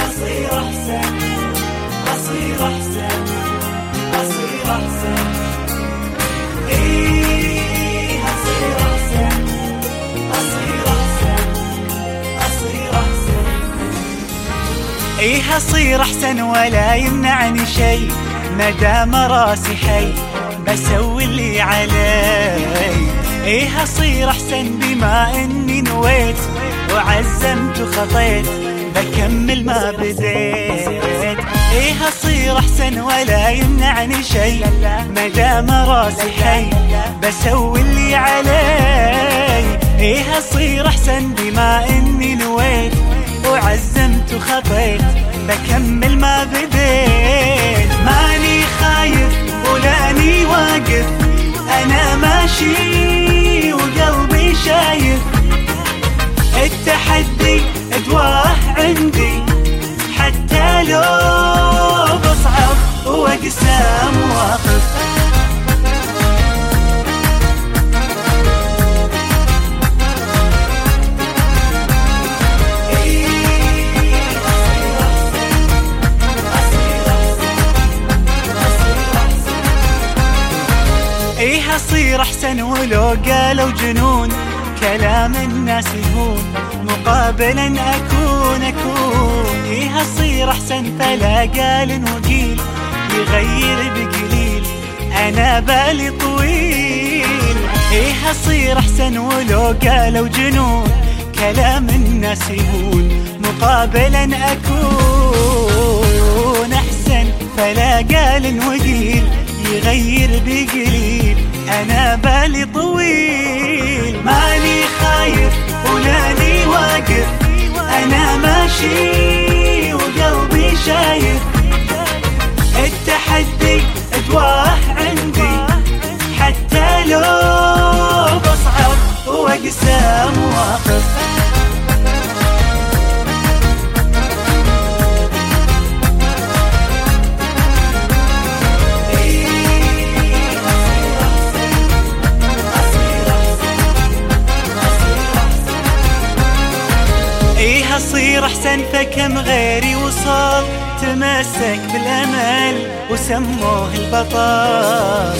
أصير أحسن أصير أحسن إيه أصير أحسن ولا يمنعني شي مدام راسي حي بسوي اللي علي. إيه أصير أحسن بما إني نويت وعزمت وخطيت بكمل ما بديت إيه أصير أحسن ولا يمنعني شي مدام راسي حي بسوي اللي علي. إيه أصير أحسن بما إني نويت وعزمت وخطيت بكمل ما بديت ماني خايف ولاني واقف أنا ماشي وقلبي شايف. التحدي أدواه عندي حتى لو بصعب واقسى مواقف اصير أحسن ولو قالوا جنون كلام الناس يهون مقابلا أكون أكون. إيه أصير أحسن فلا قال وقيل يغير بقليل أنا بالي طويل. إيه أصير أحسن ولو قالوا جنون كلام الناس يهون مقابلا أكون. أحسن فلا قال وقيل ماشي وقلبي شايف التحدي أدواه عندي. حتى لو بصعب وأقسى مواقف. اصير احسن فكم غيري وصل تمسك بالأمل وسموه البطل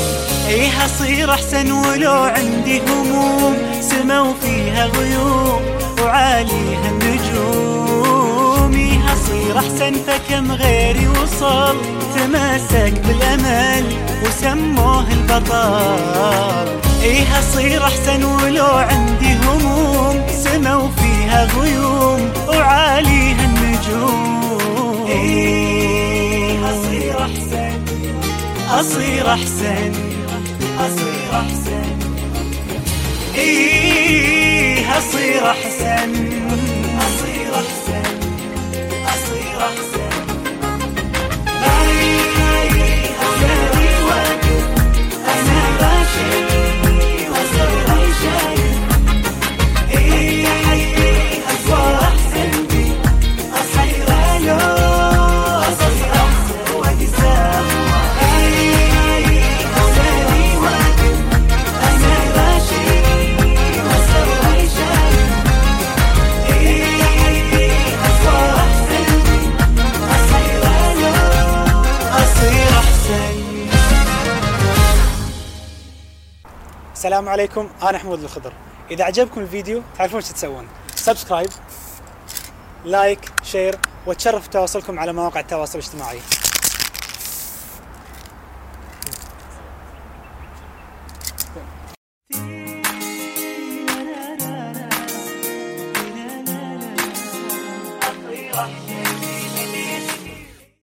إيه اصير احسن ولو عندي هموم سموا فيها غيوم وعاليها النجوم. إيه اصير احسن فكم غيري وصل تمسك بالأمل وسموه البطل إيه اصير احسن ولو عندي هموم سموا فيها غيوم وعاليها النجوم. إيه أصير أحسن أصير أحسن أصير أحسن. إيه أصير أحسن. السلام عليكم أنا حمود الخضر. إذا عجبكم الفيديو تعرفون شو تسوون. subscribe like share وتشرف تواصلكم على مواقع التواصل الاجتماعي.